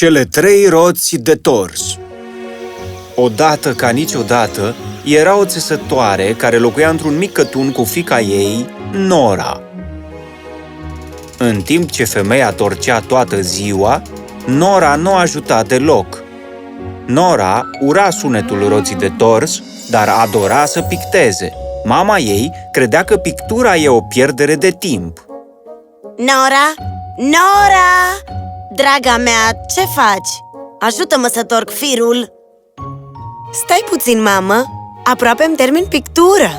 Cele trei roți de tors Odată ca niciodată, era o țesătoare care locuia într-un mic cătun cu fica ei, Nora. În timp ce femeia torcea toată ziua, Nora nu ajuta deloc. Nora ura sunetul roții de tors, dar adora să picteze. Mama ei credea că pictura e o pierdere de timp. Nora! Nora! Draga mea, ce faci? Ajută-mă să torc firul! Stai puțin, mamă! Aproape-mi termin pictura!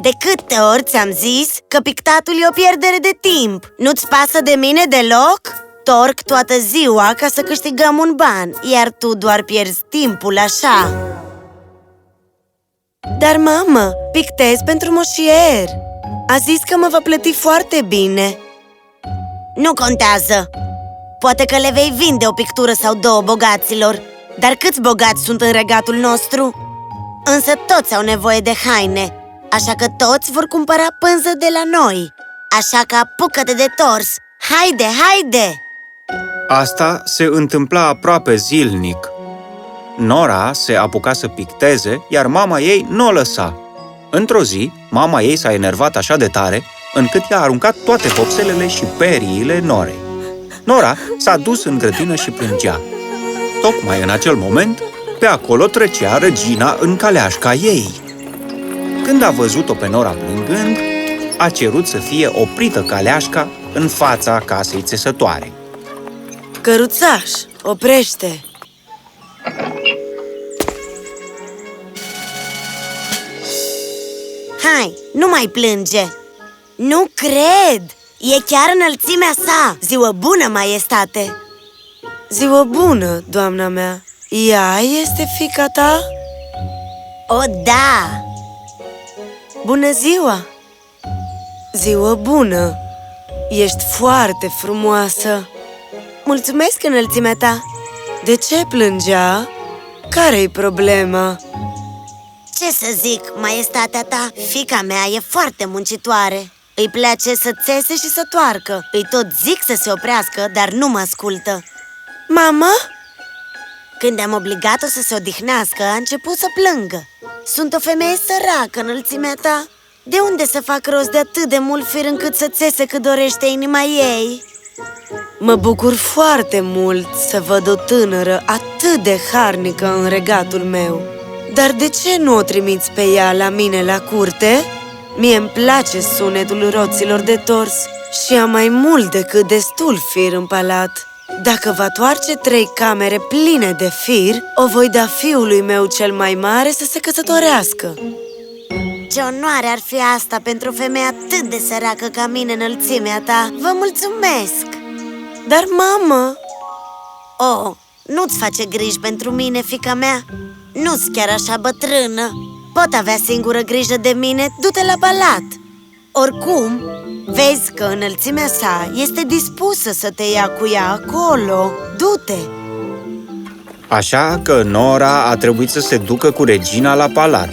De câte ori ți-am zis că pictatul e o pierdere de timp? Nu-ți pasă de mine deloc? Torc toată ziua ca să câștigăm un ban, iar tu doar pierzi timpul așa Dar, mamă, pictez pentru moșier A zis că mă va plăti foarte bine Nu contează! Poate că le vei vinde o pictură sau două bogaților Dar câți bogați sunt în regatul nostru? Însă toți au nevoie de haine Așa că toți vor cumpăra pânză de la noi Așa că apucă-te de tors Haide, haide! Asta se întâmpla aproape zilnic. Nora se apuca să picteze, iar mama ei nu o lăsa. Într-o zi, mama ei s-a enervat așa de tare, încât i-a aruncat toate vopselele și periile Norei. Nora s-a dus în grădină și plângea. Tocmai în acel moment, pe acolo trecea regina în caleașca ei. Când a văzut-o pe Nora plângând, a cerut să fie oprită caleașca în fața casei țesătoare. Căruțaș, oprește! Hai, nu mai plânge! Nu cred! E chiar înălțimea sa! Ziua bună, maestate! Ziua bună, doamna mea! Ea este fica ta? O, da! Bună ziua! Ziua bună! Ești foarte frumoasă! Mulțumesc, înălțimea ta! De ce plângea? Care-i problema? Ce să zic, maestatea ta? Fica mea e foarte muncitoare Îi place să țese și să toarcă Îi tot zic să se oprească, dar nu mă ascultă Mama? Când am obligat-o să se odihnească, a început să plângă Sunt o femeie săracă, înălțimea ta De unde să fac rost de atât de mult fir încât să țese cât dorește inima ei? Mă bucur foarte mult să văd o tânără atât de harnică în regatul meu Dar de ce nu o trimiți pe ea la mine la curte? Mie îmi place sunetul roților de tors și am mai mult decât destul fir în palat. Dacă va toarce trei camere pline de fir, o voi da fiului meu cel mai mare să se căsătorească. Ce onoare ar fi asta pentru o femeie atât de săracă ca mine înălțimea ta. Vă mulțumesc! Dar, mamă... Oh, nu-ți face griji pentru mine, fica mea. Nu-s chiar așa bătrână Pot avea singură grijă de mine, du-te la palat Oricum, vezi că înălțimea sa este dispusă să te ia cu ea acolo Du-te! Așa că Nora a trebuit să se ducă cu regina la palat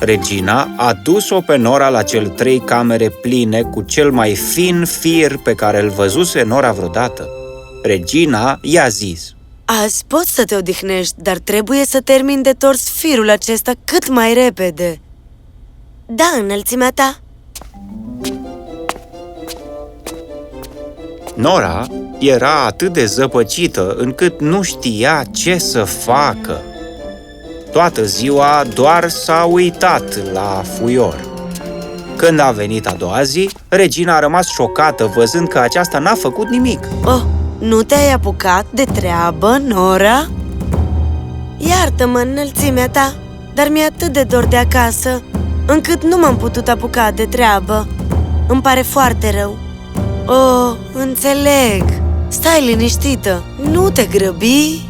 Regina a dus-o pe Nora la cel trei camere pline cu cel mai fin fir pe care îl văzuse Nora vreodată. Regina i-a zis Azi poți să te odihnești, dar trebuie să termin de tors firul acesta cât mai repede Da, înălțimea ta Nora era atât de zăpăcită încât nu știa ce să facă. Toată ziua doar s-a uitat la fuior. Când a venit a doua zi, regina a rămas șocată văzând că aceasta n-a făcut nimic. Oh, nu te-ai apucat de treabă, Nora? Iartă-mă, înălțimea ta, dar mi-e atât de dor de acasă, încât nu m-am putut apuca de treabă. Îmi pare foarte rău. Oh, înțeleg. Stai liniștită, nu te grăbi.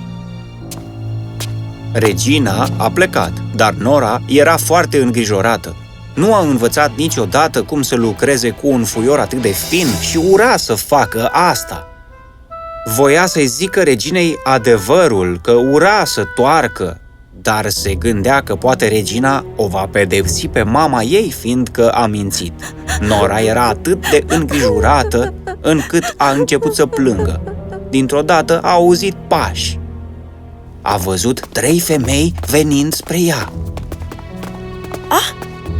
Regina a plecat, dar Nora era foarte îngrijorată. Nu a învățat niciodată cum să lucreze cu un fuior atât de fin și ura să facă asta. Voia să-i zică reginei adevărul, că ura să toarcă, dar se gândea că poate regina o va pedepsi pe mama ei fiindcă a mințit. Nora era atât de îngrijorată încât a început să plângă. dintr-o dată a auzit pași. A văzut trei femei venind spre ea. Ah,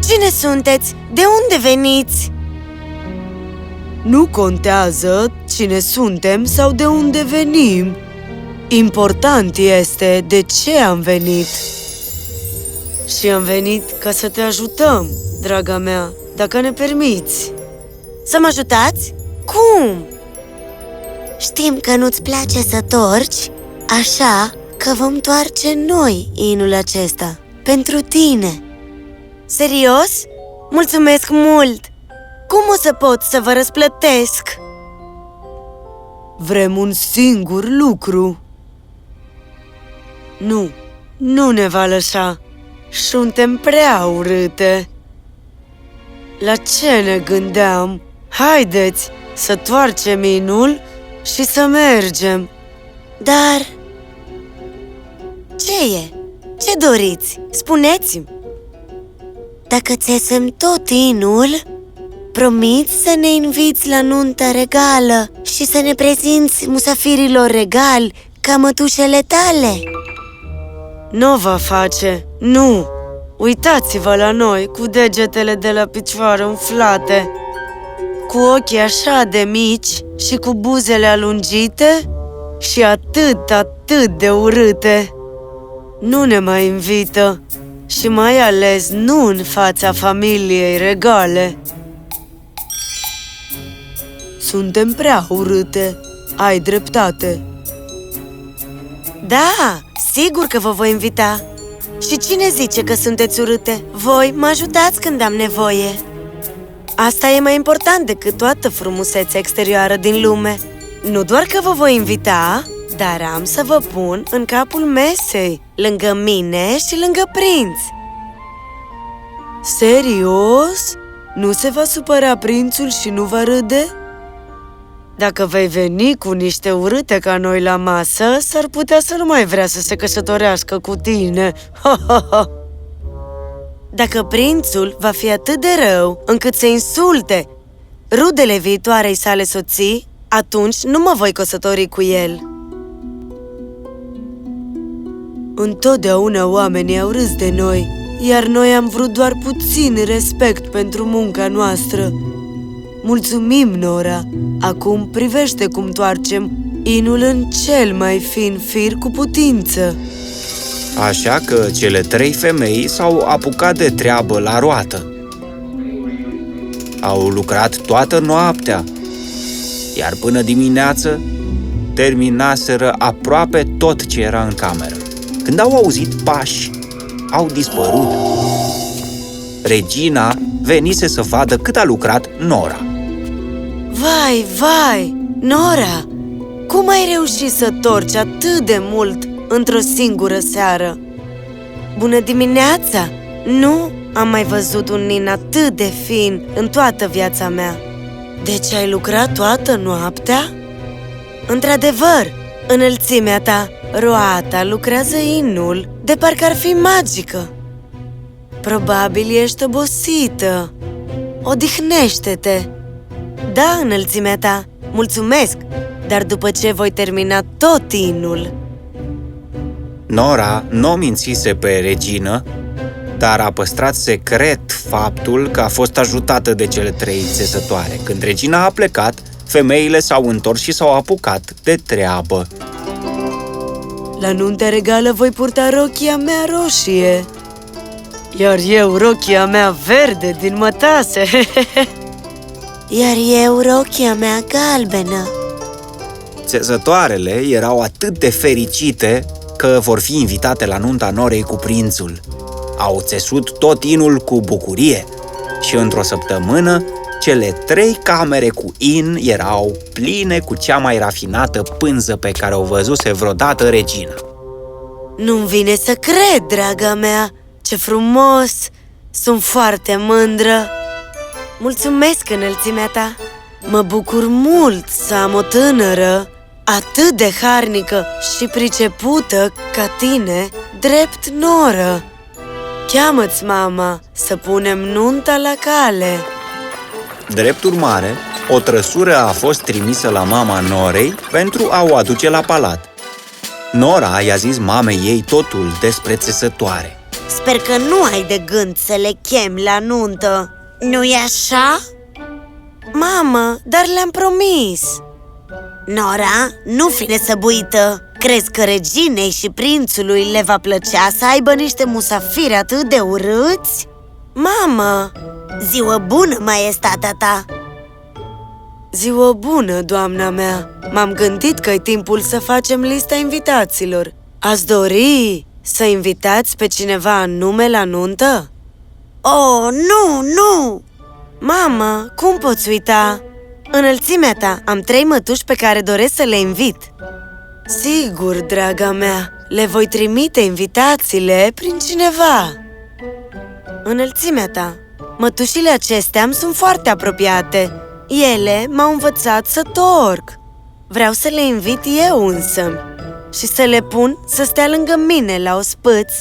cine sunteți? De unde veniți? Nu contează cine suntem sau de unde venim. Important este de ce am venit. Și am venit ca să te ajutăm, draga mea, dacă ne permiți. Să mă ajutați? Cum? Știm că nu-ți place să torci, așa că vom toarce noi inul acesta, pentru tine. Serios? Mulțumesc mult! Cum o să pot să vă răsplătesc? Vrem un singur lucru. Nu, nu ne va lăsa. Suntem prea urâte. La ce ne gândeam? Haideți să toarcem inul și să mergem. Dar... Ce e? Ce doriți? Spuneți-mi! Dacă țesem tot inul, promiți să ne inviți la nuntă regală și să ne prezinți musafirilor regali ca mătușele tale? Nu va face, nu! Uitați-vă la noi cu degetele de la picioare umflate, cu ochii așa de mici și cu buzele alungite și atât, atât de urâte. Nu ne mai invită și mai ales nu în fața familiei regale. Suntem prea urâte, ai dreptate. Da, sigur că vă voi invita! Și cine zice că sunteți urâte? Voi mă ajutați când am nevoie! Asta e mai important decât toată frumusețea exterioară din lume. Nu doar că vă voi invita, dar am să vă pun în capul mesei, lângă mine și lângă prinț. Serios? Nu se va supăra prințul și nu va râde? Dacă vei veni cu niște urâte ca noi la masă, s-ar putea să nu mai vrea să se căsătorească cu tine. Ha, ha, ha. Dacă prințul va fi atât de rău încât să insulte rudele viitoarei sale soții, atunci nu mă voi căsători cu el. Întotdeauna oamenii au râs de noi, iar noi am vrut doar puțin respect pentru munca noastră. Mulțumim, Nora! Acum privește cum toarcem inul în cel mai fin fir cu putință. Așa că cele trei femei s-au apucat de treabă la roată. Au lucrat toată noaptea, iar până dimineață terminaseră aproape tot ce era în cameră. Când au auzit pași, au dispărut. Regina venise să vadă cât a lucrat Nora. Vai, vai! Nora! Cum ai reușit să torci atât de mult într-o singură seară? Bună dimineața! Nu am mai văzut un nin atât de fin în toată viața mea. Deci ai lucrat toată noaptea? Într-adevăr, înălțimea ta, roata, lucrează inul de parcă ar fi magică. Probabil ești obosită. Odihnește-te! Da, înălțimea ta, mulțumesc, dar după ce voi termina tot inul... Nora nu o mințise pe regină, dar a păstrat secret faptul că a fost ajutată de cele trei țesătoare. Când regina a plecat, femeile s-au întors și s-au apucat de treabă. La nunta regală voi purta rochia mea roșie, iar eu rochia mea verde din mătase. Iar eu rochia mea galbenă. Țesătoarele erau atât de fericite că vor fi invitate la nunta Norei cu prințul. Au țesut tot inul cu bucurie și într-o săptămână cele trei camere cu in erau pline cu cea mai rafinată pânză pe care o văzuse vreodată regina. Nu-mi vine să cred, draga mea! Ce frumos! Sunt foarte mândră! Mulțumesc, înălțimea ta! Mă bucur mult să am o tânără atât de harnică și pricepută ca tine, drept noră. Cheamă-ți mama să punem nunta la cale. Drept urmare, o trăsură a fost trimisă la mama Norei pentru a o aduce la palat. Nora i-a zis mamei ei totul despre țesătoare. Sper că nu ai de gând să le chem la nuntă Nu-i așa? Mamă, dar le-am promis! Nora, nu fi nesăbuită Crezi că reginei și prințului le va plăcea să aibă niște musafiri atât de urâți? Mamă! Ziua bună, maestatea ta! Ziua bună, doamna mea! M-am gândit că e timpul să facem lista invitaților. Ați dori să invitați pe cineva anume la nuntă? Oh, nu, nu! Mamă, cum poți uita? Înălțimea ta, am trei mătuși pe care doresc să le invit. Sigur, draga mea, le voi trimite invitațiile prin cineva. Înălțimea ta, mătușile acestea îmi sunt foarte apropiate. Ele m-au învățat să torc. Vreau să le invit eu însă și să le pun să stea lângă mine la ospăț.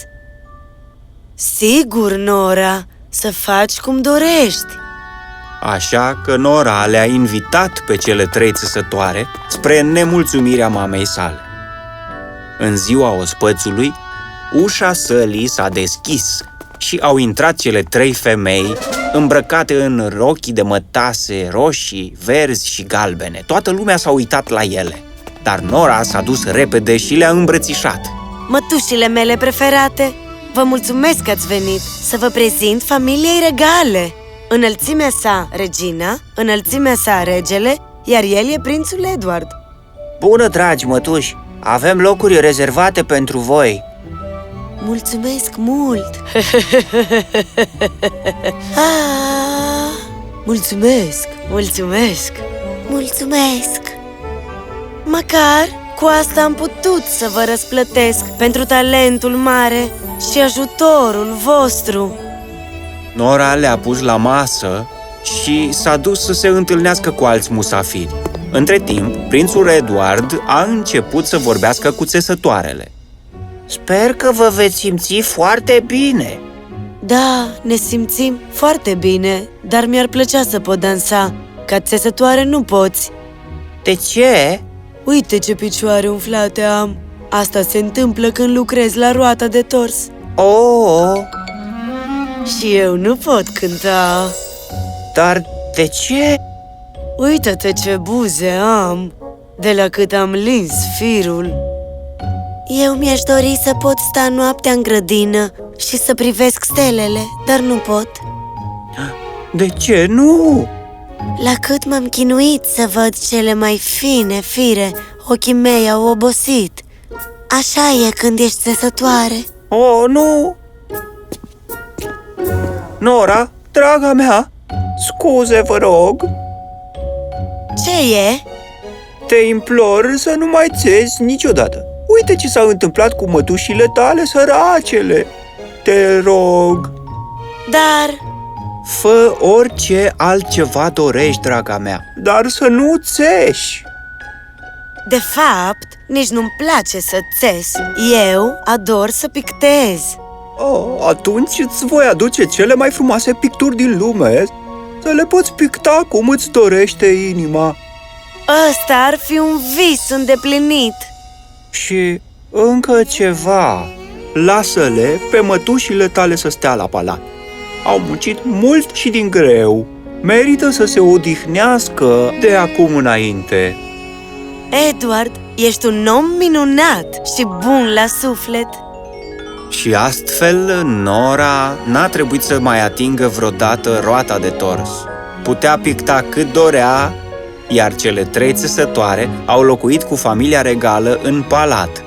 Sigur, Nora, să faci cum dorești. Așa că Nora le-a invitat pe cele trei țesătoare spre nemulțumirea mamei sale. În ziua ospățului, ușa sălii s-a deschis și au intrat cele trei femei îmbrăcate în rochii de mătase roșii, verzi și galbene. Toată lumea s-a uitat la ele, dar Nora s-a dus repede și le-a îmbrățișat. Mătușile mele preferate, vă mulțumesc că ați venit să vă prezint familiei regale. Înălțimea sa, regina, înălțimea sa, regele, iar el e prințul Edward. Bună, dragi mătuși! Avem locuri rezervate pentru voi. Mulțumesc mult! ah, Mulțumesc! Mulțumesc! mulțumesc! Măcar cu asta am putut să vă răsplătesc pentru talentul mare și ajutorul vostru. Nora le-a pus la masă și s-a dus să se întâlnească cu alți musafiri. Între timp, prințul Eduard a început să vorbească cu țesătoarele. Sper că vă veți simți foarte bine. Da, ne simțim foarte bine, dar mi-ar plăcea să pot dansa. Ca țesătoare nu poți. De ce? Uite ce picioare umflate am. Asta se întâmplă când lucrez la roata de tors. Oh, Și eu nu pot cânta. dar de ce? Uită-te ce buze am, de la cât am lins firul. Eu mi-aș dori să pot sta noaptea în grădină și să privesc stelele, dar nu pot De ce nu? La cât m-am chinuit să văd cele mai fine fire, ochii mei au obosit Așa e când ești țesătoare Oh, nu! Nora, draga mea, scuze, vă rog, Ce e? te implor să nu mai țezi niciodată. Uite ce s-a întâmplat cu mătușile tale săracele. Te rog, Dar Fă orice altceva dorești, draga mea. dar să nu țeși. De fapt, nici nu-mi place să țes. Eu ador să pictez. Oh, atunci îți voi aduce cele mai frumoase picturi din lume să le poți picta cum îți dorește inima. Ăsta ar fi un vis îndeplinit. Și încă ceva. Lasă-le pe mătușile tale să stea la palat. Au muncit mult și din greu. Merită să se odihnească de acum înainte. Edward, ești un om minunat și bun la suflet. Și astfel, Nora n-a trebuit să mai atingă vreodată roata de tors. Putea picta cât dorea, iar cele trei țesătoare au locuit cu familia regală în palat.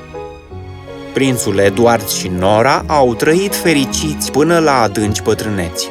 Prințul Eduard și Nora au trăit fericiți până la adânci bătrâneți.